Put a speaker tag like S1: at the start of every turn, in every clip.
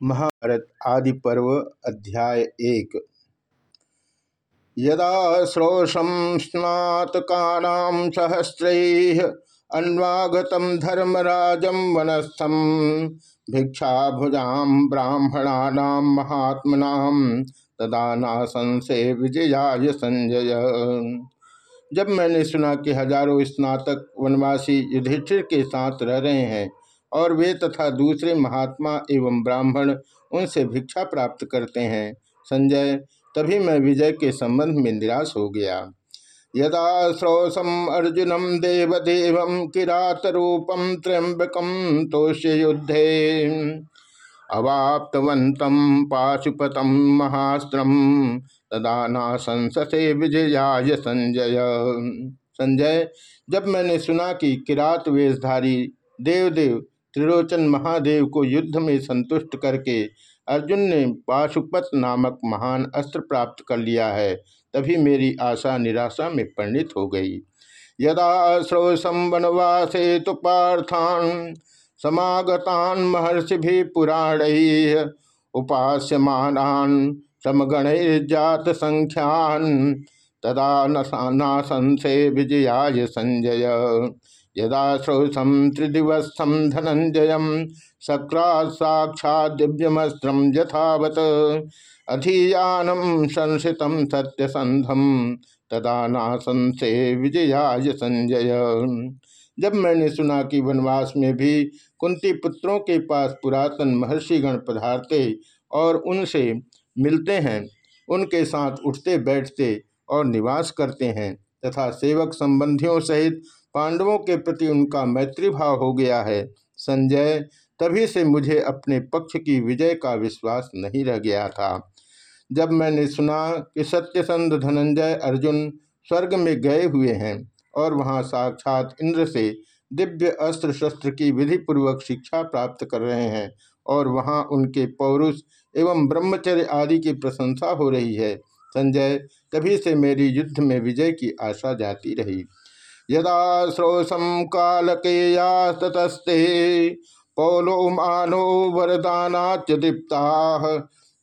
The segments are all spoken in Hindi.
S1: महाभारत आदि पर्व अध्याय एक। यदा श्रोषम स्नातकानां सहस्रैः अन्वागतं धर्मराजं वनस्थं भिक्षाभुजां ब्राह्मणानां महात्मनां तदा नासंसे विजयाय संजय। जब मैंने सुना कि हज़ारों स्नातक वनवासी युधिष्ठिर के साथ रह रहे हैं और वे तथा दूसरे महात्मा एवं ब्राह्मण उनसे भिक्षा प्राप्त करते हैं। संजय, तभी मैं विजय के संबंध में निराश हो गया। यदा श्रोसम अर्जुनम देवदेव किरात रूपम त्र्यंबकम तोष्य युद्धे अवाप्तवंतम पाशुपतम महास्त्रम तदा ना विजयाय संजय। संजय, जब मैंने सुना कि किरात वेशधारी देवदेव त्रिलोचन महादेव को युद्ध में संतुष्ट करके अर्जुन ने पाशुपत नामक महान अस्त्र प्राप्त कर लिया है, तभी मेरी आशा निराशा में परिणित हो गई। यदा श्रोसम वनवासे तो पार्थान, समागतान महर्षि भी पुराण उपास्यमान समगण जात संख्यान तदा नशा नासंसे विजयाय संजय। यदा श्रोसम त्रिदिवस्थम धनंजय सक्रा साक्षा दिव्यमस्त्रम यथावत। अधीयानम संसित सत्यसंधम तदा नासंसे विजयाय संजय। जब मैंने सुना कि वनवास में भी कुंती पुत्रों के पास पुरातन महर्षिगण पधारते और उनसे मिलते हैं, उनके साथ उठते बैठते और निवास करते हैं, तथा सेवक संबंधियों सहित पांडवों के प्रति उनका मैत्री भाव हो गया है। संजय, तभी से मुझे अपने पक्ष की विजय का विश्वास नहीं रह गया था। जब मैंने सुना कि सत्यसंध धनंजय अर्जुन स्वर्ग में गए हुए हैं और वहाँ साक्षात इंद्र से दिव्य अस्त्र शस्त्र की विधि पूर्वक शिक्षा प्राप्त कर रहे हैं और वहाँ उनके पौरुष एवं ब्रह्मचर्य आदि की प्रशंसा हो रही है, संजय तभी से मेरी युद्ध में विजय की आशा जाती रही। यदा श्रोसम कालकेया ततस्ते पौलो मानो वरदानाच दीप्ता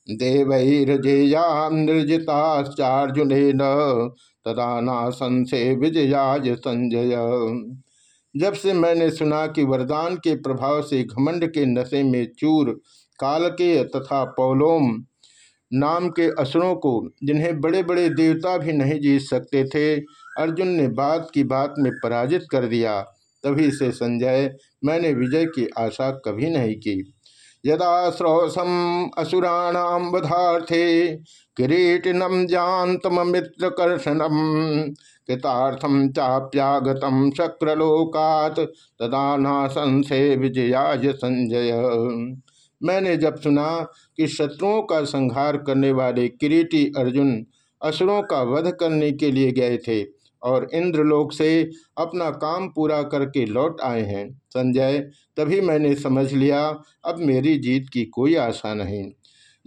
S1: देवैर्जेया निर्जिताश्चार्जुन तदा नासंसे विजयाज संजय। जब से मैंने सुना कि वरदान के प्रभाव से घमंड के नशे में चूर, कालकेय तथा पौलोम नाम के असुरों को जिन्हें बड़े बड़े देवता भी नहीं जीत सकते थे अर्जुन ने बात की बात में पराजित कर दिया। तभी से संजय, मैंने विजय की आशा कभी नहीं की। यदा स्रोसम असुराणाम बधार्थे किरीटिनम जानतम मित्र कर्षणम कृतार्थम चाप्यागतम शक्रलोकात, तदा ना संशय विजयाज संजय। मैंने जब सुना कि शत्रुओं का संहार करने वाले किरीटी अर्जुन असुरों का वध करने के लिए गए थे और इंद्रलोक से अपना काम पूरा करके लौट आए हैं। संजय, तभी मैंने समझ लिया, अब मेरी जीत की कोई आशा नहीं।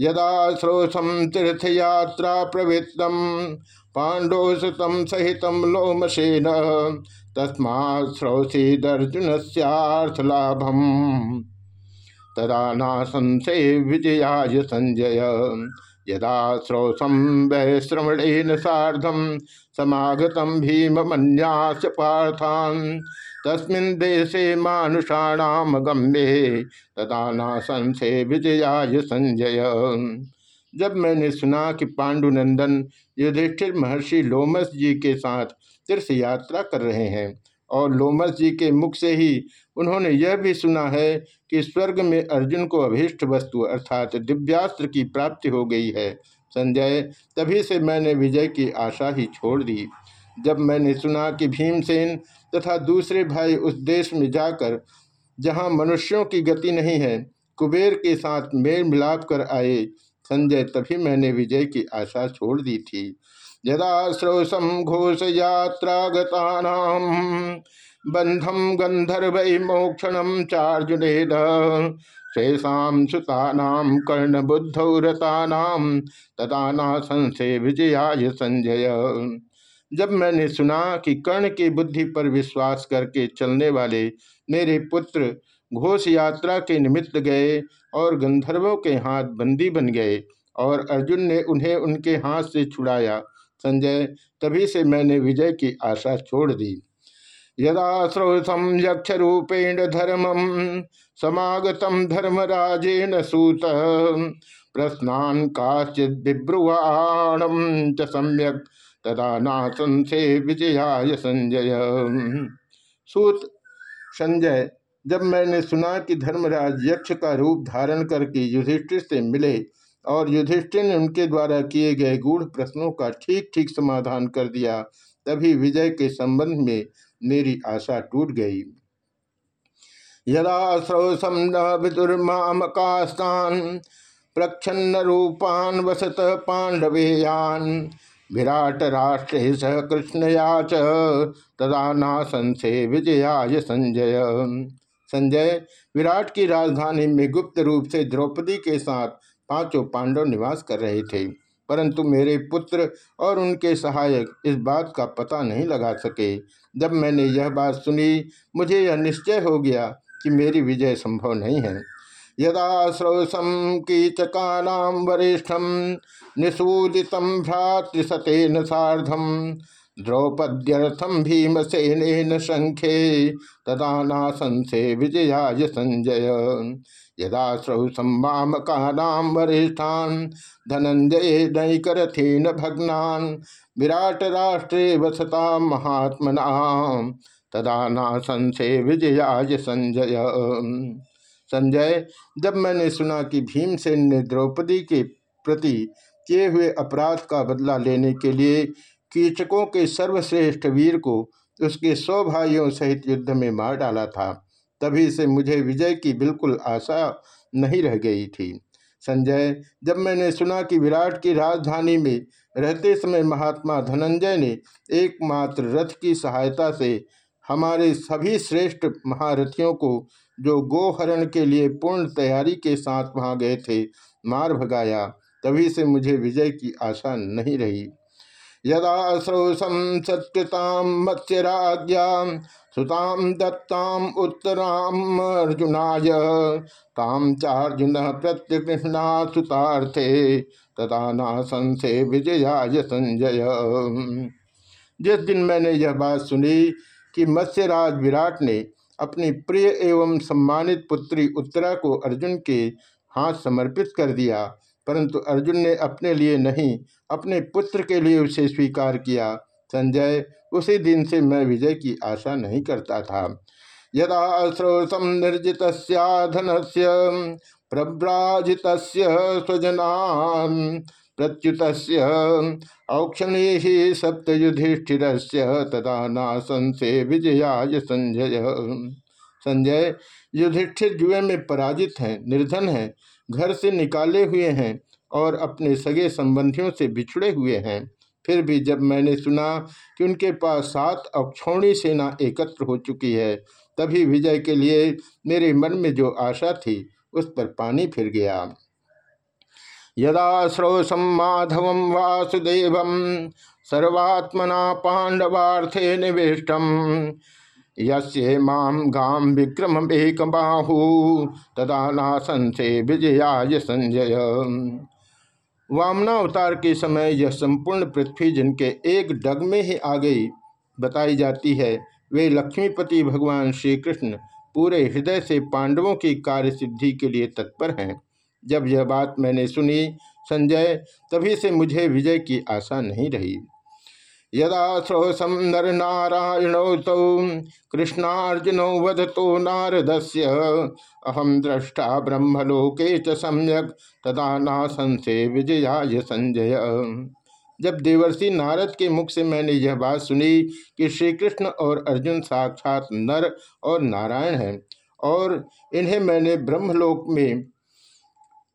S1: यदा श्रोसम तीर्थयात्रा प्रवृत्तम पांडोसतम सहित लोमसेन तस्मा श्रोसीदर्जुन लाभम तदा ना संशय विजयाय संजय। यदा श्रोसम वैश्रवणेन साधम समागतम भीममन्यास पार्थान, तस्मिन् देशे मानुषाणाम गम्ये तदा ना संशय विजयाय संजय। जब मैंने सुना कि पांडुनंदन युधिष्ठिर महर्षि लोमस जी के साथ तीर्थ यात्रा कर रहे हैं और लोमस जी के मुख से ही उन्होंने यह भी सुना है कि स्वर्ग में अर्जुन को अभीष्ट वस्तु अर्थात दिव्यास्त्र की प्राप्ति हो गई है। संजय, तभी से मैंने विजय की आशा ही छोड़ दी। जब मैंने सुना कि भीमसेन तथा दूसरे भाई उस देश में जाकर, जहाँ मनुष्यों की गति नहीं है, कुबेर के साथ मेल मिलाप कर आए, संजय तभी मैंने विजय की आशा छोड़ दी थी। यदा श्रोसम घोष यात्रा बंधम गंधर्व मोक्षण चार्जुन शेषाम सुतानाम कर्ण बुद्धौरतानाम तथा संशय विजयाय संजय। जब मैंने सुना कि कर्ण की बुद्धि पर विश्वास करके चलने वाले मेरे पुत्र घोष यात्रा के निमित्त गए और गंधर्वों के हाथ बंदी बन गए और अर्जुन ने उन्हें उनके हाथ से छुड़ाया संजय, तभी से मैंने विजय की आशा छोड़ दी। यदा श्रोथम यक्ष रूपेण धर्मम समागतम धर्मराजेन सूत, प्रश्नान काचित बिब्रुवाणम च सम्यक, तदा नासन से विजयाय संजय। सूत, संजय, जब मैंने सुना कि धर्मराज यक्ष का रूप धारण करके युधिष्ठिर से मिले और युधिष्ठिर ने उनके द्वारा किए गए गूढ़ प्रश्नों का ठीक ठीक समाधान कर दिया। तभी विजय के संबंध में मेरी आशा टूट गई। यदा प्रक्षन्न रूपान वसत पांडवेयान विराट राष्ट्र सह कृष्णया तदा नासन से विजयाय संजय। संजय, विराट की राजधानी में गुप्त रूप से द्रौपदी के साथ पाँचों पांडव निवास कर रहे थे, परंतु मेरे पुत्र और उनके सहायक इस बात का पता नहीं लगा सके। जब मैंने यह बात सुनी, मुझे यह निश्चय हो गया कि मेरी विजय संभव नहीं है। यदा श्रोसम कीचकानाम वरिष्ठम निषूदित भ्रातृसतेन साधम द्रौपद्यर्थम भीमसेन शंखे तदा नासंसे विजयाय संजय। यदा श्रौसम्मामकानाम वरिष्ठान धनंजय नैकरथेन विराट राष्ट्रे वसता महात्मना, तदा नासंसे विजयाय संजय। संजय, जब मैंने सुना कि भीमसेन ने द्रौपदी के प्रति किए हुए अपराध का बदला लेने के लिए कीचकों के सर्वश्रेष्ठ वीर को उसके सौ भाइयों सहित युद्ध में मार डाला था। तभी से मुझे विजय की बिल्कुल आशा नहीं रह गई थी। संजय, जब मैंने सुना कि विराट की राजधानी में रहते समय महात्मा धनंजय ने एकमात्र रथ की सहायता से हमारे सभी श्रेष्ठ महारथियों को जो गोहरण के लिए पूर्ण तैयारी के साथ वहाँ गए थे, मार भगाया। तभी से मुझे विजय की आशा नहीं रही। यदा श्रोसम सत्यताम मत्स्यराज्ञा सुताम दत्ताम उत्तराम अर्जुनाय ताम चार्जुन प्रत्यकृष्णा सुतार्थे, तदा नासन से विजयाय संजय। जिस दिन मैंने यह बात सुनी कि मत्स्यराज विराट ने अपनी प्रिय एवं सम्मानित पुत्री उत्तरा को अर्जुन के हाथ समर्पित कर दिया परंतु अर्जुन ने अपने लिए नहीं, अपने पुत्र के लिए उसे स्वीकार किया। संजय, उसी दिन से मैं विजय की आशा नहीं करता था। यदा स्रोतम निर्जित धन से प्रव्राजित स्वजना प्रच्युत औक्षणी ही सप्तयुधिष्ठिर तदा नासन से विजयाय संजय। संजय, युधिष्ठिर जुए में पराजित हैं, निर्धन हैं। घर से निकाले हुए हैं और अपने सगे संबंधियों से बिछड़े हुए हैं। फिर भी जब मैंने सुना कि उनके पास सात अक्षौणी सेना एकत्र हो चुकी है, तभी विजय के लिए मेरे मन में जो आशा थी, उस पर पानी फिर गया। यदा श्रोसम माधव वासुदेव, सर्वात्मना पांडवार्थे निविष्टम ये माम गाम विक्रम एक बाहु, तदा नासन विजयाय संजय। वामनावतार के समय यह संपूर्ण पृथ्वी जिनके एक डग में ही आ गई बताई जाती है, वे लक्ष्मीपति भगवान श्री कृष्ण पूरे हृदय से पांडवों की कार्य सिद्धि के लिए तत्पर हैं। जब यह बात मैंने सुनी संजय, तभी से मुझे विजय की आशा नहीं रही। यदा श्रोसम नर नारायणौ कृष्णार्जुनौ वधतो नारदस्य अहम दृष्टा ब्रह्मलोके च सम्यक तदा नासंसे विजयाय संजय। जब देवर्षि नारद के मुख से मैंने यह बात सुनी कि श्री कृष्ण और अर्जुन साक्षात नर और नारायण हैं और इन्हें मैंने ब्रह्मलोक में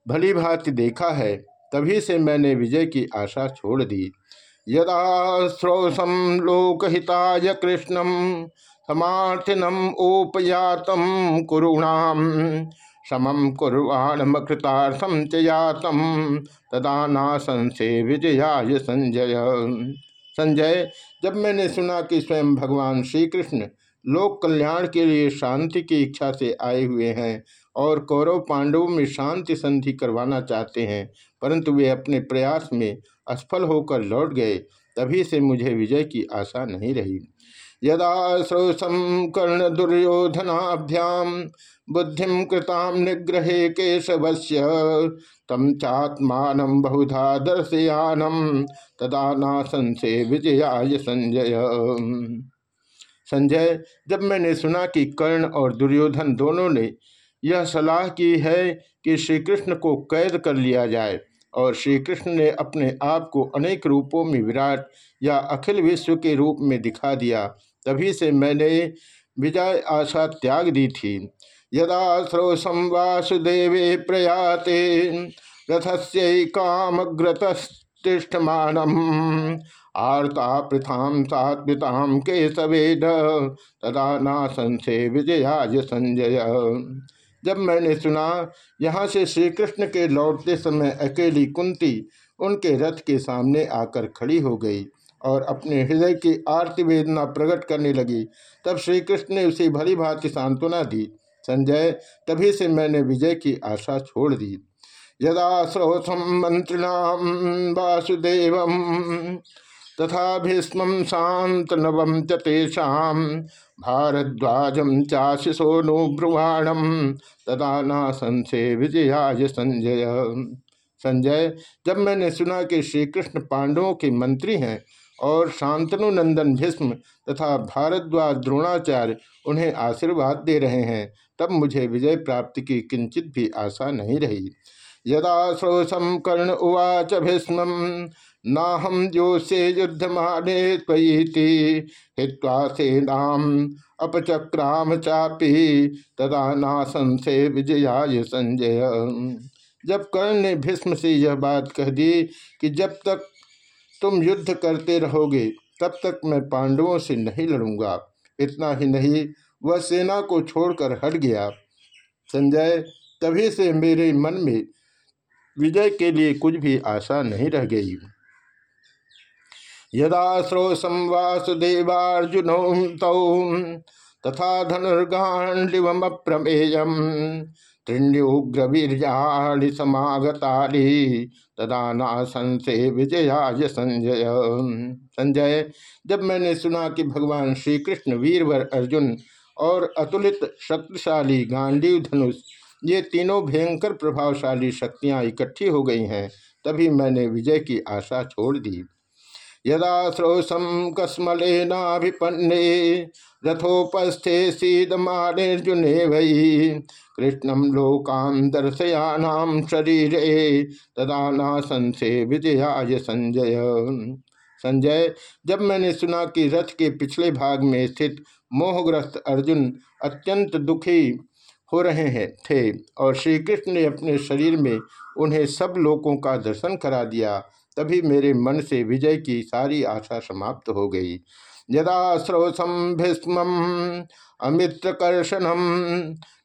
S1: भली भांति देखा है, तभी से मैंने विजय की आशा छोड़ दी। यदा श्रोसम लोकहिताय कृष्णम समार्थिनम ओपयातम कुरुणाम समम कुर्वाणमकृतार्थम चयातम तदा नासन से विजयाय संजय। संजय, जब मैंने सुना कि स्वयं भगवान श्री कृष्ण लोक कल्याण के लिए शांति की इच्छा से आए हुए हैं और कौरव पांडवों में शांति संधि करवाना चाहते हैं, परंतु वे अपने प्रयास में असफल होकर लौट गए, तभी से मुझे विजय की आशा नहीं रही। यदा श्रोसम कर्ण दुर्योधनाभ्याम बुद्धि कृताम निग्रहे केशवश्य तम चात्मान बहुधा दर्शयानम तदा ना संशय विजयाय संजय। संजय, जब मैंने सुना कि कर्ण और दुर्योधन दोनों ने यह सलाह की है कि श्री कृष्ण को कैद कर लिया जाए और श्री कृष्ण ने अपने आप को अनेक रूपों में विराट या अखिल विश्व के रूप में दिखा दिया। तभी से मैंने विजय आशा त्याग दी थी। यदा श्रोसम वासुदेवे प्रयाते रथस्य कामग्रतष्ठमानम आर्ता प्रथाम सात्विताम केशवेद तदा ना संशय विजयाज संजय। जब मैंने सुना, यहाँ से श्री कृष्ण के लौटते समय अकेली कुंती उनके रथ के सामने आकर खड़ी हो गई और अपने हृदय की आरती वेदना प्रकट करने लगी। तब श्री कृष्ण ने उसे भली भांति सांत्वना दी। संजय, तभी से मैंने विजय की आशा छोड़ दी। यदा श्रोथम मंत्रिणाम वासुदेव तथा भीष्म शांत नवम चेषा भारद्वाजम चाशिशोनुब्रुवाणम तदा ना संशय विजयाय संजय। संजय, जब मैंने सुना कि श्री कृष्ण पांडवों के मंत्री हैं और शांतनु नंदन भीष्म तथा भारद्वाज द्रोणाचार्य उन्हें आशीर्वाद दे रहे हैं, तब मुझे विजय प्राप्ति की किंचित भी आशा नहीं रही। यदा श्रोसम कर्ण उवाच भीष्म नाहम से युद्ध माने त्वयीति हित्वा सेनाम अपचक्राम चापी तदा ना संशय विजयाय संजय। जब कर्ण ने भीष्म से यह बात कह दी कि जब तक तुम युद्ध करते रहोगे, तब तक मैं पांडवों से नहीं लड़ूँगा। इतना ही नहीं, वह सेना को छोड़कर हट गया। संजय, तभी से मेरे मन में विजय के लिए कुछ भी आशा नहीं रह गई। यदा श्रोसम वासुदेवार्जुन तौ, तथा धनुर्गांडिवम प्रमेयम त्रिण्युग्रवीर्याणि समागताली तदा ना संशय विजयाय संजय। संजय, जब मैंने सुना कि भगवान श्री कृष्ण वीरवर अर्जुन और अतुलित शक्तिशाली गांडीव धनुष ये तीनों भयंकर प्रभावशाली शक्तियाँ इकट्ठी हो गई हैं, तभी मैंने विजय की आशा छोड़ दी। यदा श्रोसम कस्मलेनाभिपन्ने, रथोपस्थे सीदमार्जुने वही कृष्णम लोकान दर्शयानाम शरीर, तदा ना संशय विजयाय संजय। संजय, जब मैंने सुना कि रथ के पिछले भाग में स्थित मोहग्रस्त अर्जुन अत्यंत दुखी हो रहे हैं, थे और श्री कृष्ण ने अपने शरीर में उन्हें सब लोगों का दर्शन करा दिया। तभी मेरे मन से विजय की सारी आशा समाप्त हो गई। यदा श्रोसम भीष्म अमित्रकर्षणम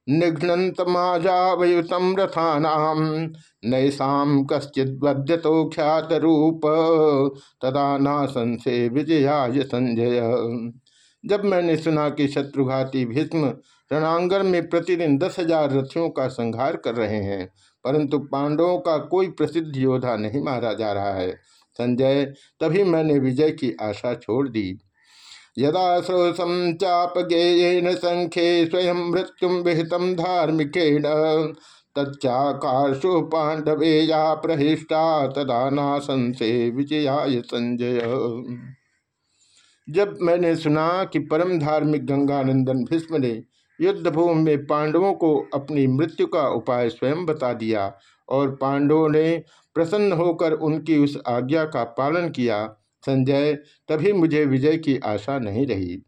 S1: निघ्नतमाजावयुतम रथानाम नैसा कश्चित तो ख्यात रूप तदा ना संशय विजयाय संजय। जब मैंने सुना कि शत्रुघाती भीष्म रणांगण में प्रतिदिन दस हज़ार रथियों का संहार कर रहे हैं, परंतु पांडवों का कोई प्रसिद्ध योद्धा नहीं मारा जा रहा है। संजय, तभी मैंने विजय की आशा छोड़ दी। यदा श्रोसम चाप संख्ये स्वयं मृत्यु विहितम धार्मिकेण, तच्चाकाशु पांडवे या प्रहिष्टा, तदा ना संशय विजयाय संजय। जब मैंने सुना कि परम धार्मिक गंगानंदन भीष्म ने युद्धभूमि में पांडवों को अपनी मृत्यु का उपाय स्वयं बता दिया और पांडवों ने प्रसन्न होकर उनकी उस आज्ञा का पालन किया। संजय, तभी मुझे विजय की आशा नहीं रही।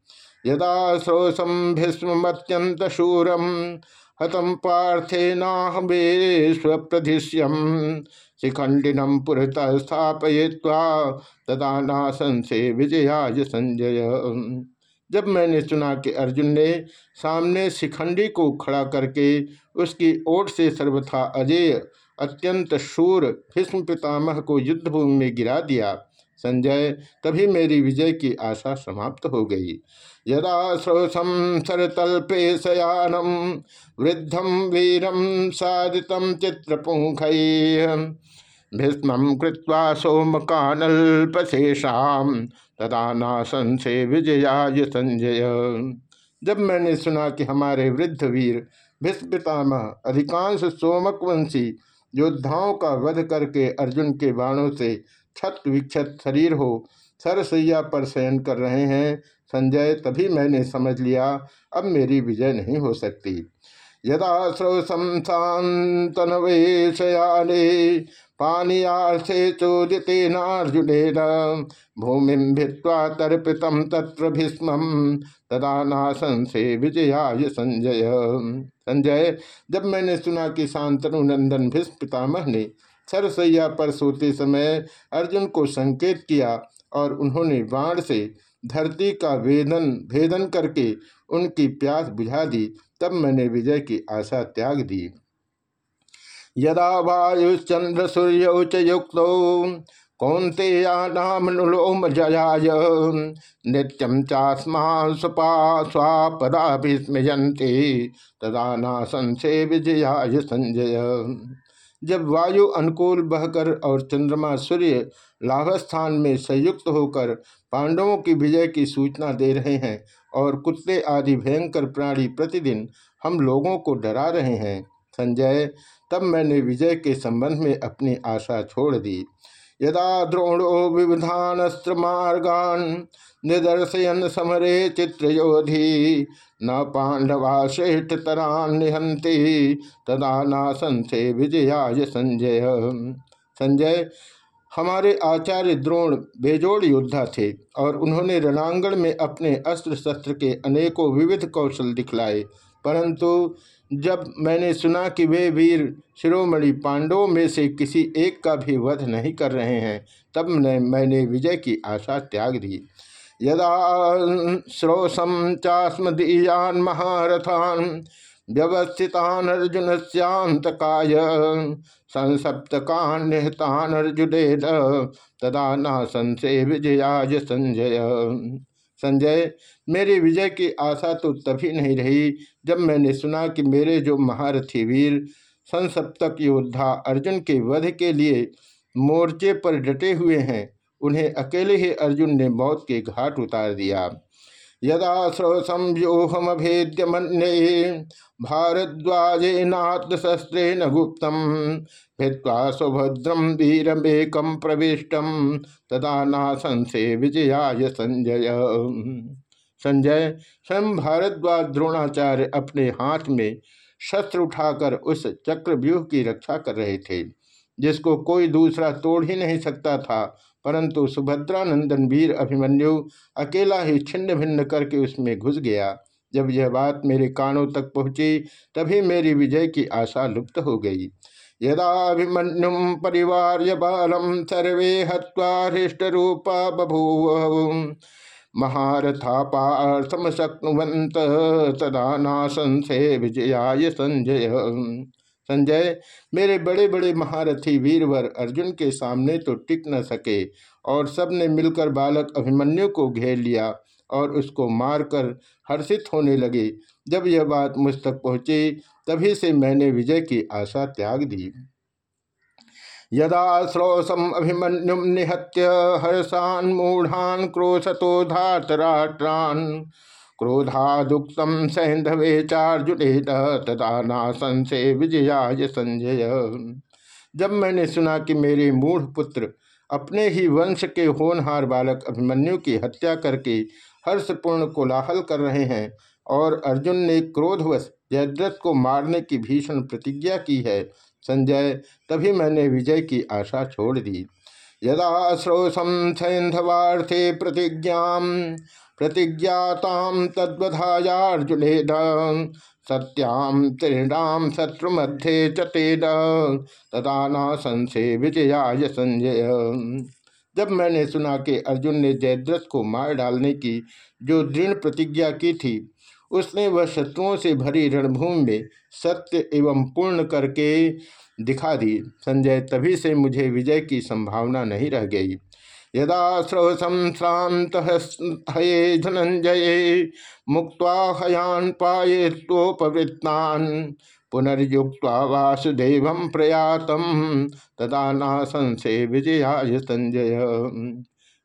S1: यदा श्रोसम भीष्मत्यंत शूरम हतम पार्थे नाहमेश्वप्रधिष्यम शिखंडिनम पुरत स्थापय्वा तदा ना संशय विजयाज संजय। जब मैंने सुना कि अर्जुन ने सामने शिखंडी को खड़ा करके उसकी ओट से सर्वथा अजेय, अत्यंत शूर भीष्म पितामह को युद्धभूमि में गिरा दिया। संजय, तभी मेरी विजय की आशा समाप्त हो गई। यदा श्रोसम सरतल्पे शयानम वृद्धम वीरम साधित चित्रपुंख भीष्म कृत्वा सोमकानल्पशेषा तदा नासन से विजयाय संजय। जब मैंने सुना कि हमारे वृद्ध वीर भीष्म अधिकांश सोमकवंशी योद्धाओं का वध करके अर्जुन के बाणों से छत विक्षत शरीर हो, सरसैया पर शयन कर रहे हैं, संजय, तभी मैंने समझ लिया, अब मेरी विजय नहीं हो सकती। यदा श्रोसम शांतनवेशयाले पानीयार्थे चोदितेनार्जुनेन भूमि भित्वा तर्पित तत्र भीष्म। तदा नाशंसे विजयाय संजय। संजय, जब मैंने सुना कि शांतनु नंदन भीष्म पितामह ने सरसैया पर सोते समय अर्जुन को संकेत किया और उन्होंने बाण से धरती का वेदन, भेदन करके उनकी प्यास बुझा दी, तब मैंने विजय की आशा त्याग दी। यदा वायुश्चंद्र सूर्य च युक्त कौंतेयानामनुलोम जयाय नित्यम चास्मा स्वपा स्वापदा विस्मयंते तदा नासन से विजयाय संजय। जब वायु अनुकूल बहकर और चंद्रमा सूर्य लाभस्थान में संयुक्त होकर पांडवों की विजय की सूचना दे रहे हैं और कुत्ते आदि भयंकर प्राणी प्रतिदिन हम लोगों को डरा रहे हैं, संजय तब मैंने विजय के संबंध में अपनी आशा छोड़ दी। यदा द्रोणो विविधानस्त्र मार्गान निदर्शयन समरे चित्रयोधि, न पांडवा श्रेष्ठ तरान निहंती तदा नासन से विजयाय संजय। संजय, हमारे आचार्य द्रोण बेजोड़ योद्धा थे और उन्होंने रणांगण में अपने अस्त्र शस्त्र के अनेकों विविध कौशल दिखलाए, परंतु जब मैंने सुना कि वे वीर शिरोमणि पांडवों में से किसी एक का भी वध नहीं कर रहे हैं, तब ने मैंने विजय की आशा त्याग दी। यदा श्रोसम चास्मदीयान महारथान, व्यवस्थितान अर्जुन श्यांतकाय संसप्तकान निहतान अर्जुन तदा नासन से विजयाज संजय। संजय, मेरी विजय की आशा तो तभी नहीं रही जब मैंने सुना कि मेरे जो महारथी वीर संसप्तक योद्धा अर्जुन के वध के लिए मोर्चे पर डटे हुए हैं, उन्हें अकेले ही अर्जुन ने मौत के घाट उतार दिया। यदा स्रोसंव्यूहमभेद्य मन्ये भारद्वाजेनात्मशस्त्रेण गुप्तम भित्वा सुभद्रम वीरमेकम प्रविष्टम तदा नासंसे विजयाय संजय। संजय स्वयं भारद्वाज द्रोणाचार्य अपने हाथ में शस्त्र उठाकर उस चक्रव्यूह की रक्षा कर रहे थे, जिसको कोई दूसरा तोड़ ही नहीं सकता था। परंतु सुभद्रानंदन वीर अभिमन्यु अकेला ही छिन्न भिन्न करके उसमें घुस गया। जब यह बात मेरे कानों तक पहुँची, तभी मेरी विजय की आशा लुप्त हो गई। यदाभिमन्युम परिवार बालम सर्वे हृष्ट रूपा बभूव महारथा पार्थम शक्नुवंत तदा नाशंसे विजयाय संजय। संजय, मेरे बड़े बड़े महारथी वीरवर अर्जुन के सामने तो टिक न सके और सबने मिलकर बालक अभिमन्यु को घेर लिया और उसको मारकर हर्षित होने लगे। जब यह बात मुझ तक पहुँची, तभी से मैंने विजय की आशा त्याग दी। यदा श्रोसम अभिमन्युम निहत्य हर्षान मूढ़ान क्रोशतो धातराष्ट्रान क्रोधादुक्तम सैंधवे चार्जुने तदा नासन से विजयाय संजय। जब मैंने सुना कि मेरे मूढ़ पुत्र अपने ही वंश के होनहार बालक अभिमन्यु की हत्या करके हर्षपूर्ण कोलाहल कर रहे हैं और अर्जुन ने क्रोधवश जयद्रथ को मारने की भीषण प्रतिज्ञा की है, संजय, तभी मैंने विजय की आशा छोड़ दी। यदा श्रोसम सैंधवार्थे प्रतिज्ञा प्रतिज्ञाताम तद्वधायार्जुन सत्याम तृणाम शत्रु मध्य चतेद तदा संशय विजयाय संजय। जब मैंने सुना कि अर्जुन ने जयद्रथ को मार डालने की जो दृढ़ प्रतिज्ञा की थी, उसने वह शत्रुओं से भरी रणभूमि में सत्य एवं पूर्ण करके दिखा दी। संजय, तभी से मुझे विजय की संभावना नहीं रह गई। यदा स्रोसम श्रांत हये धनंजय मुक्त हयान पाए तोपवृत्तान पुनर्युक्त वासुदेव प्रयातम, तदा ना संशय विजयाय संजय।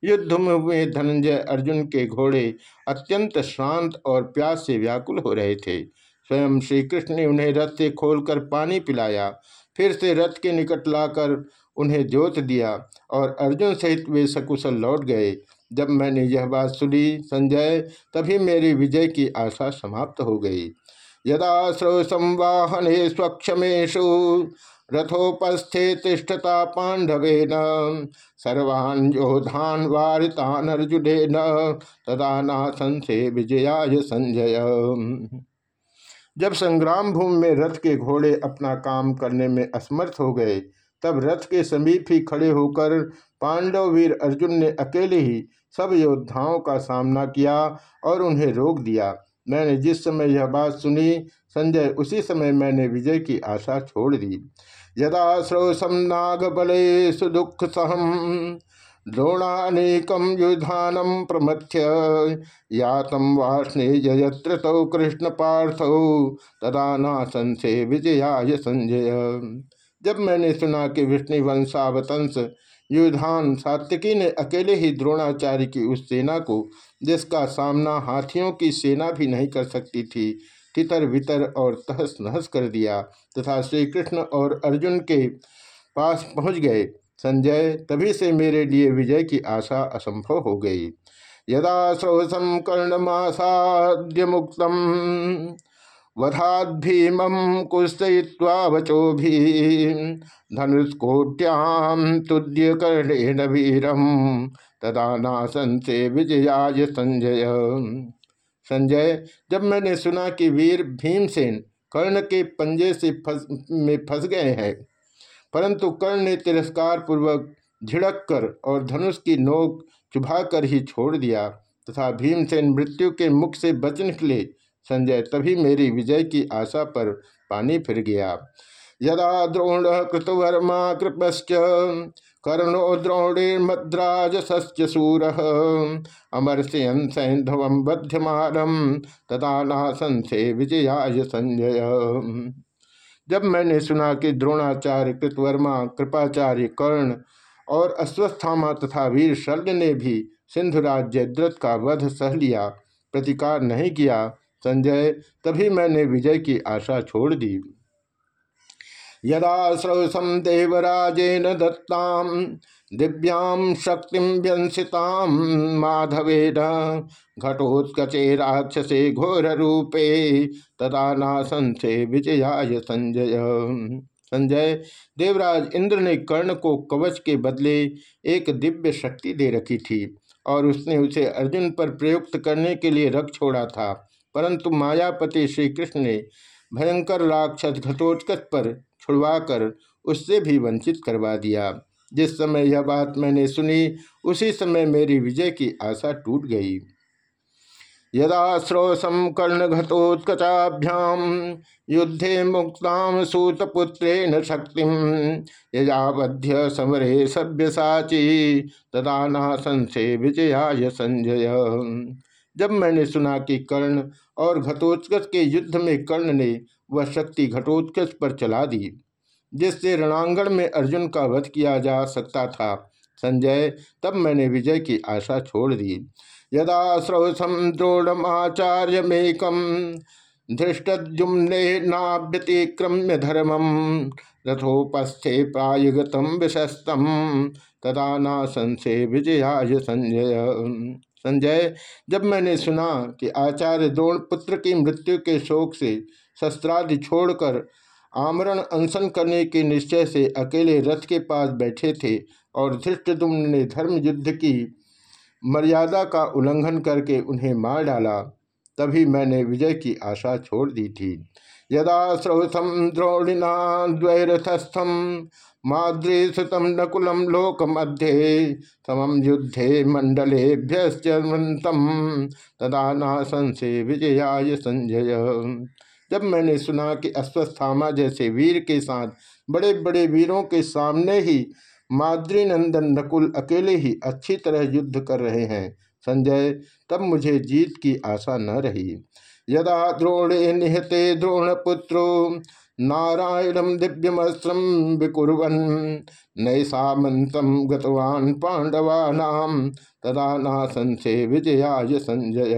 S1: युद्ध में धनंजय अर्जुन के घोड़े अत्यंत शांत और प्यास से व्याकुल हो रहे थे। स्वयं श्री कृष्ण ने उन्हें रथ से खोलकर पानी पिलाया, फिर से रथ के निकट लाकर उन्हें जोत दिया और अर्जुन सहित वे सकुशल लौट गए। जब मैंने यह बात सुनी संजय, तभी मेरी विजय की आशा समाप्त हो गई। यदा स्रो संवाहने स्वक्षमेशु रथोपस्थे तिष्ठता पांडवे न सर्वान् योधान वारितान अर्जुने न तदा नासन से विजयाय संजय। जब संग्राम भूमि में रथ के घोड़े अपना काम करने में असमर्थ हो गए तब रथ के समीप ही खड़े होकर पांडव वीर अर्जुन ने अकेले ही सब योद्धाओं का सामना किया और उन्हें रोक दिया। मैंने जिस समय यह बात सुनी, संजय, उसी समय मैंने विजय की आशा छोड़ दी। यदा श्रोसम नाग बले सुदुख सहम द्रोणानेकम युधानम प्रमथ्य यातम वाष्णे जयत्र कृष्ण पार्थौ तदा ना संशय विजयाय संजय। जब मैंने सुना कि विष्णु वंशावतंस युधान सात्विकी ने अकेले ही द्रोणाचार्य की उस सेना को, जिसका सामना हाथियों की सेना भी नहीं कर सकती थी, तितर वितर और तहस नहस कर दिया तथा श्री कृष्ण और अर्जुन के पास पहुँच गए। संजय, तभी से मेरे लिए विजय की आशा असंभव हो गई। यदा श्रोसम कर्णमासाद्य मुक्तम वधाद्भीमं कुस्तयित्वा वचोभि धनुष्कोट्यां तुद्यकर्णेन वीरम। तदा नासन से विजयाय संजय। संजय, जब मैंने सुना कि वीर भीमसेन कर्ण के पंजे से फस, में फंस गए हैं, परंतु कर्ण ने तिरस्कार पूर्वक झिड़क कर और धनुष की नोक चुभाकर ही छोड़ दिया, तथा भीमसेन मृत्यु के मुख से बच निकले संजय। तभी मेरी विजय की आशा पर पानी फिर गया। यदा द्रोण कृतवर्मा कृपश्च, कर्णो द्रोणिर्मद्राज सस्य सूर अमरसेन सैंधव बध्यमानम तदा नासन से विजयाय संजय। जब मैंने सुना कि द्रोणाचार्य कृतवर्मा, कृपाचार्य कर्ण और अश्वस्थामा तथा वीर शल्य ने भी सिंधुराज जयद्रथ का वध सह लिया, प्रतिकार नहीं किया संजय, तभी मैंने विजय की आशा छोड़ दी। यदा श्रवसम देवराजेन दत्ताम दिव्यां शक्ति व्यंसितां, माधवेन घटोत्कचे राक्षसे घोर रूपे तदा नासंसे विजयाय संजय। संजय, देवराज इंद्र ने कर्ण को कवच के बदले एक दिव्य शक्ति दे रखी थी, और उसने उसे अर्जुन पर प्रयुक्त करने के लिए रख छोड़ा था। परंतु मायापति श्री कृष्ण ने भयंकर राक्षस घटोत्कच पर छुड़वाकर उससे भी वंचित करवा दिया। जिस समय यह बात मैंने सुनी, उसी समय मेरी विजय की आशा टूट गई। यदा श्रोसम कर्णघतोत्कचाभ्याम युद्धे मुक्ताम सूतपुत्रेण शक्ति, यजावध्य समरे सभ्य साची तदा न संशय विजयाय संजय। जब मैंने सुना कि कर्ण और घटोत्कच के युद्ध में कर्ण ने वह शक्ति घटोत्कच पर चला दी, जिससे रणांगण में अर्जुन का वध किया जा सकता था, संजय, तब मैंने विजय की आशा छोड़ दी। यदा स्रवसम द्रोणमाचार्यमेकम धृष्टुम्ने नाभ्यतिक्रम्य धर्मम रथोपस्थे प्रायुगतम विशस्तम तदा ना संशय विजयाय संजय। संजय, जब मैंने सुना कि आचार्य द्रोण पुत्र की मृत्यु के शोक से शस्त्रादि छोड़कर आमरण अनशन करने के निश्चय से अकेले रथ के पास बैठे थे और धृष्टदुम्न ने धर्म युद्ध की मर्यादा का उल्लंघन करके उन्हें मार डाला, तभी मैंने विजय की आशा छोड़ दी थी। यदा स्रोथम द्रोणिना द्वैरथस्थम माद्री सुतम नकुलम लोक मध्य समम युद्धे मंडलेभ्यस्तम तदा नासन से विजयाय संजय। जब मैंने सुना कि अश्वस्थामा जैसे वीर के साथ बड़े बड़े वीरों के सामने ही माद्रीनंदन नकुल अकेले ही अच्छी तरह युद्ध कर रहे हैं, संजय, तब मुझे जीत की आशा न रही। यदा द्रोणे निहते द्रोणपुत्रो नारायणम दिव्यमस्त्रम विकुर्वन नैसामंतम गतवान पांडवानाम तदा नासन से विजयाय संजय।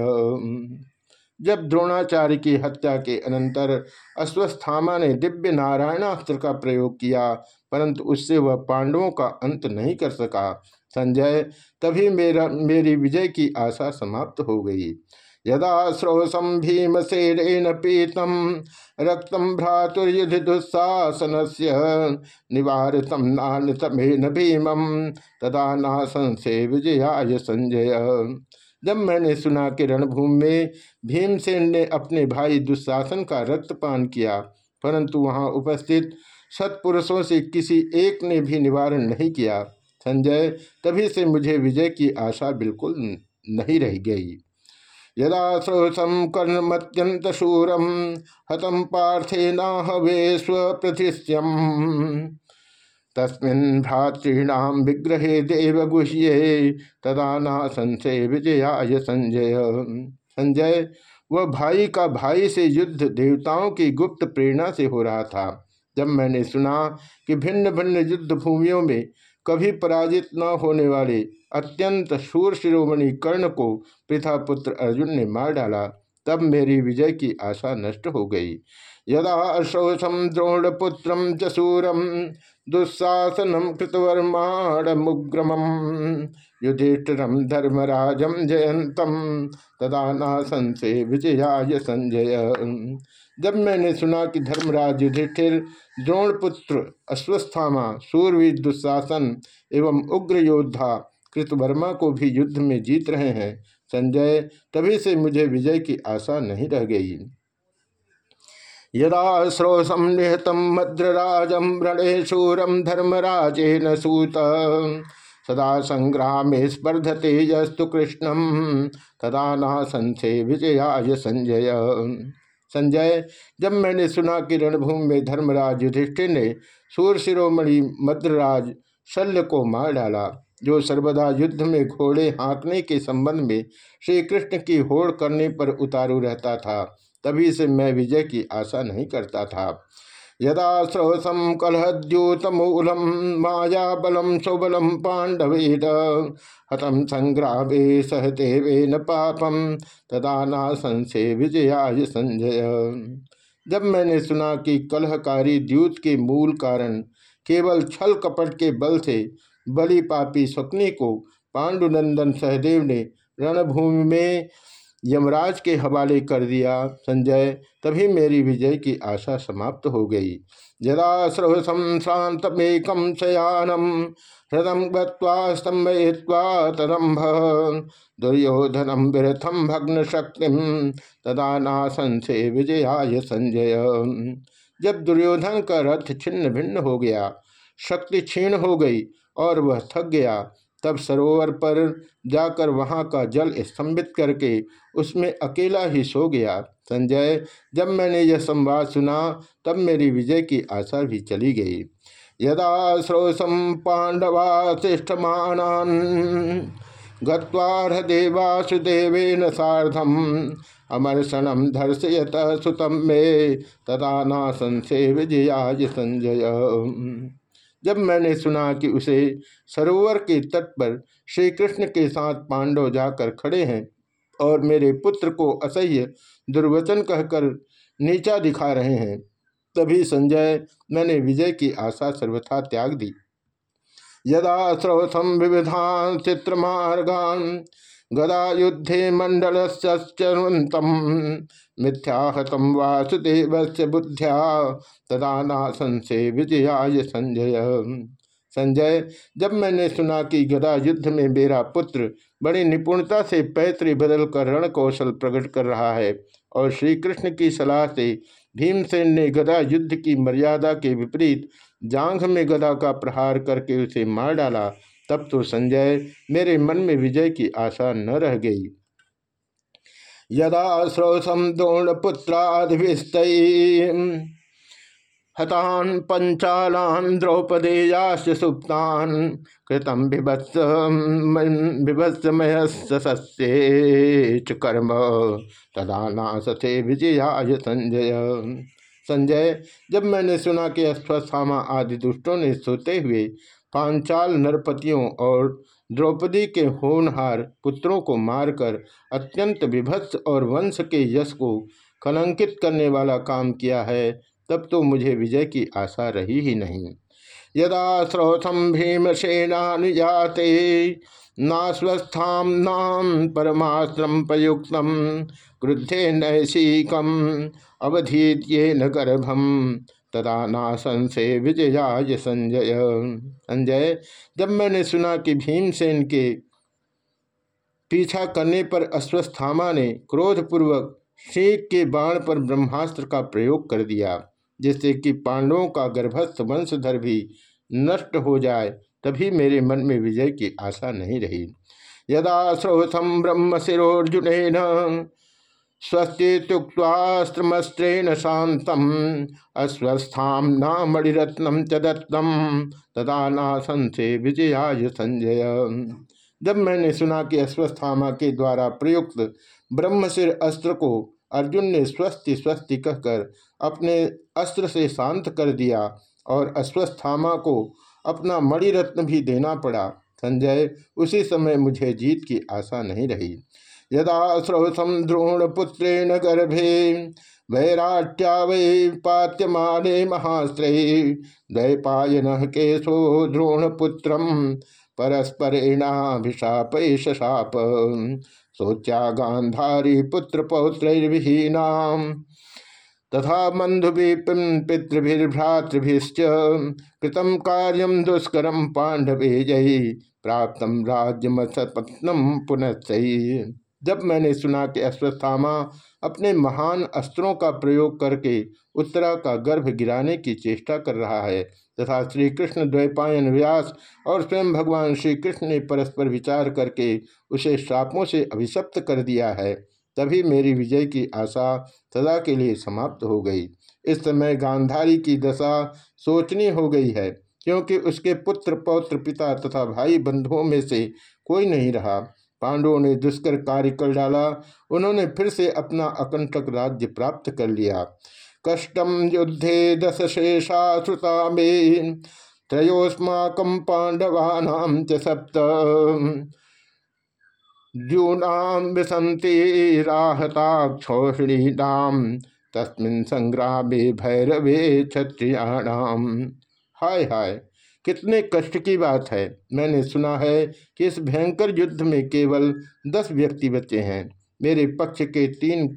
S1: जब द्रोणाचार्य की हत्या के अनंतर अश्वस्थामा ने दिव्य नारायणास्त्र का प्रयोग किया, परंतु उससे वह पांडवों का अंत नहीं कर सका। संजय, तभी मेरा, मेरी विजय की आशा समाप्त हो गई। यदा श्रोसम भीमसेन पीतम रक्तम भ्रातुर्युधि दुस्साहसन से निवारितम नान्यतमेन भीमम तदा नासन से विजयाय संजय। जब मैंने सुना कि रणभूमि में भीमसेन ने अपने भाई दुशासन का रक्तपान किया, परंतु वहाँ उपस्थित सत्पुरुषों से किसी एक ने भी निवारण नहीं किया। संजय, तभी से मुझे विजय की आशा बिल्कुल नहीं रह गई। यदा श्रोसम कर्णमत्यंत शूरम हतम पार्थेना हवे स्वप्रतिष्यम तस्मिन् भ्रातृणाम विग्रहे देवगुह्ये तदा ना संशय विजयाय संजय। संजय, वह भाई का भाई से युद्ध देवताओं की गुप्त प्रेरणा से हो रहा था। जब मैंने सुना कि भिन्न भिन्न युद्ध भूमियों में कभी पराजित न होने वाले अत्यंत शूर शिरोमणि कर्ण को पिता पुत्र अर्जुन ने मार डाला। तब मेरी विजय की आशा नष्ट हो गई। यदा अशोषम द्रोणपुत्र च शूरम दुस्साहसनम कृतवर्माणमुग्रम युधिष्ठिरम धर्मराजम जयंतम तदा नासन से विजयाय संजय। जब मैंने सुना कि धर्मराज युधिष्ठिर, द्रोणपुत्र, अश्वस्थामा, सूरवीर दुस्साहसन एवं उग्र योद्धा कृतवर्मा को भी युद्ध में जीत रहे हैं, संजय, तभी से मुझे विजय की आशा नहीं रह गई। यदा श्रोसम निहतम मद्रराजम रणे शूरम धर्मराजेन सूत। सदा संग्राम स्पर्धते यस्तु कृष्णम तदा ना संशय विजयाय संजय। संजय, जब मैंने सुना कि रणभूमि में धर्मराज युधिष्ठिर ने सूर शिरोमणि मद्रराज शल्य को मार डाला, जो सर्वदा युद्ध में घोड़े हाँकने के संबंध में श्री कृष्ण की होड़ करने पर उतारू रहता था तभी से मैं विजय की आशा नहीं करता था। यदा कलहद्यूतमूलम माया बलम सुबलम पांडवेद हतम संग्रामे सहदेवेन पापम तदा ना संशय विजयाय संजय। जब मैंने सुना कि कलहकारी द्यूत के मूल कारण केवल छल कपट के बल से बलि पापी स्वप्नि को पांडुनंदन सहदेव ने रणभूमि में यमराज के हवाले कर दिया, संजय। तभी मेरी विजय की आशा समाप्त हो गई। यदा श्रवसम शांतमेकम शयानम हृदम गस्तंभय्वा तदम्भ। दुर्योधनम विरथम भग्न शक्ति तदा नासन से विजयाय संजय। जब दुर्योधन का रथ छिन्न भिन्न हो गया, शक्ति क्षीण हो गई और वह थक गया तब सरोवर पर जाकर वहाँ का जल स्तंभित करके उसमें अकेला ही सो गया। संजय, जब मैंने यह संवाद सुना, तब मेरी विजय की आशा भी चली गई। यदा श्रोसम पांडवा श्रेष्ठमान गदेवासुदेवेन साधम अमर्षणम धर्षयत सुतम मे, तदा ना संशय विजयाज संजय। जब मैंने सुना कि उसे सरोवर के तट पर श्री कृष्ण के साथ पांडव जाकर खड़े हैं और मेरे पुत्र को असह्य दुर्वचन कहकर नीचा दिखा रहे हैं, तभी संजय मैंने विजय की आशा सर्वथा त्याग दी। यदा स्रोथम विविधान चित्रमार्गान गदा युद्धे मंडल मिथ्याहतम वासुदेव से बुद्ध्या। तदा नासन से विजयाय संजय। संजय, जब मैंने सुना कि गदा युद्ध में मेरा पुत्र बड़ी निपुणता से पैतृ बदल कर रण कौशल प्रकट कर रहा है और श्री कृष्ण की सलाह से भीमसेन ने गदा युद्ध की मर्यादा के विपरीत जांघ में गदा का प्रहार करके उसे मार डाला तब तो संजय मेरे मन में विजय की आशा न रह गई। यदा श्रोसम द्रोणपुत्रादिस्त हतान पंचालान द्रौपदेयाश्च सुप्तान कृतम विभत्समयस्य कर्म। तदा नाशथे विजयाय संजय। संजय, जब मैंने सुना कि अश्वस्थामा आदि दुष्टों ने सोते हुए पांचाल नरपतियों और द्रौपदी के होनहार पुत्रों को मारकर अत्यंत विभत्स और वंश के यश को कलंकित करने वाला काम किया है, तब तो मुझे विजय की आशा रही ही नहीं। यदा श्रोथम भीमसेनानुजाते नास्वस्थाम नाम परमाश्रम प्रयुक्त क्रुद्धे नैशिकम अवधीत ये न गर्भम तदा नासन से विजयाय संजय। संजय, जब मैंने सुना कि भीमसेन के पीछा करने पर अश्वस्थामा ने क्रोधपूर्वक शेख के बाण पर ब्रह्मास्त्र का प्रयोग कर दिया, जिससे कि पांडवों का गर्भस्थ वंशधर भी नष्ट हो जाए, तभी मेरे मन में विजय की आशा नहीं रही। यदा श्रोथम ब्रह्म शिरोर्जुन स्वस्तिस्त्रमस्त्रेण शांतम अस्वस्थाम नामणिरत्नम च दत्तम, तदा नासन से विजयाय संजय। जब मैंने सुना कि अस्वस्थामा के द्वारा प्रयुक्त ब्रह्मशिर अस्त्र को अर्जुन ने स्वस्ति स्वस्ति कहकर अपने अस्त्र से शांत कर दिया और अश्वस्थामा को अपना मणिरत्न भी देना पड़ा, संजय, उसी समय मुझे जीत की आशा नहीं रही। यदा श्रोथम द्रोणपुत्रेण गर्भे, वैराट्या वै पात्यमाने महास्त्रे, द्वैपायन केशो द्रोणपुत्र परस्परेणाभिशाप शाप सोचा गांधारी पुत्र पौत्रविहीना तथा पितृभिर्भ्रातृभिश्च कृतम कार्यम दुष्करम पांडवे प्राप्त राज्यमसपत्नम पुनः जब मैंने सुना कि अश्वस्थामा अपने महान अस्त्रों का प्रयोग करके उत्तरा का गर्भ गिराने की चेष्टा कर रहा है, तथा श्री कृष्ण द्वैपायन व्यास और स्वयं भगवान श्री कृष्ण ने परस्पर विचार करके उसे श्रापों से अभिशप्त कर दिया है, तभी मेरी विजय की आशा सदा के लिए समाप्त हो गई। इस समय गांधारी की दशा सोचनी हो गई है, क्योंकि उसके पुत्र पौत्र पिता तथा भाई बंधुओं में से कोई नहीं रहा। पांडवों ने दुष्कर कार्य कर डाला। उन्होंने फिर से अपना अकंटक राज्य प्राप्त कर लिया। कष्टम युद्धे दश शेषा श्रुता में त्रयोस्माक पांडवानाम च सप्त। द्यूनाम विसंति राहताक्षौहिणीनाम तस्मिन संग्रामे भैरवे क्षत्रियाणाम हाय हाय। कितने कष्ट की बात है। मैंने सुना है कि इस भयंकर युद्ध में केवल दस व्यक्ति बचे हैं। मेरे पक्ष के तीन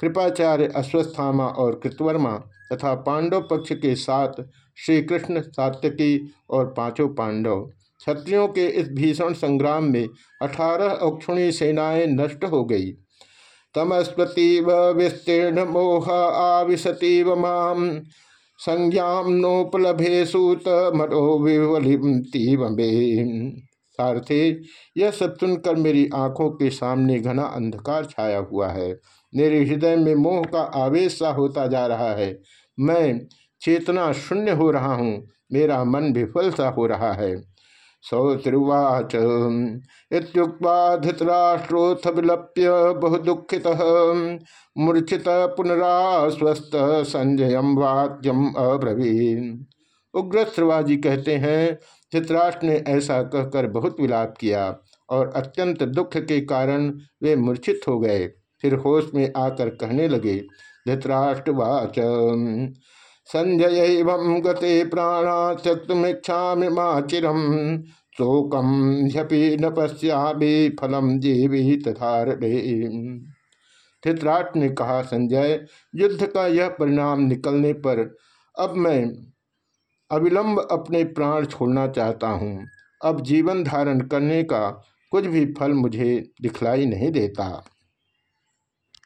S1: कृपाचार्य अश्वस्थामा और कृतवर्मा तथा पांडव पक्ष के साथ श्री कृष्ण सात्यकी और पाँचों पांडव। क्षत्रियों के इस भीषण संग्राम में अठारह अक्षुणी सेनाएँ नष्ट हो गई। तमस्वतीव विस्तीर्ण मोह आविशतीव माम संज्ञाम नोपलभे सूत मरो विवलितीव सारथे, यह सब सुनकर मेरी आँखों के सामने घना अंधकार छाया हुआ है। मेरे हृदय में मोह का आवेश सा होता जा रहा है। मैं चेतना शून्य हो रहा हूँ। मेरा मन विफल सा हो रहा है। इतुक्ता धृतराष्ट्रोथ विलप्य बहुदुखित। मूर्छित पुनरास्वस्थ, संजय वाक्यम अब्रवीन। उग्र श्रवाजी कहते हैं, धृतराष्ट्र ने ऐसा कहकर बहुत विलाप किया और अत्यंत दुख के कारण वे मूर्छित हो गए। फिर होश में आकर कहने लगे, धृतराष्ट्रवाच। संजय गते प्राणा त्यक्तमीक्षा चिरम शोकम झपी न पश्यामी फलम जीवी तथा धृतराष्ट्र ने कहा, संजय, युद्ध का यह परिणाम निकलने पर अब मैं अविलंब अपने प्राण छोड़ना चाहता हूँ। अब जीवन धारण करने का कुछ भी फल मुझे दिखलाई नहीं देता।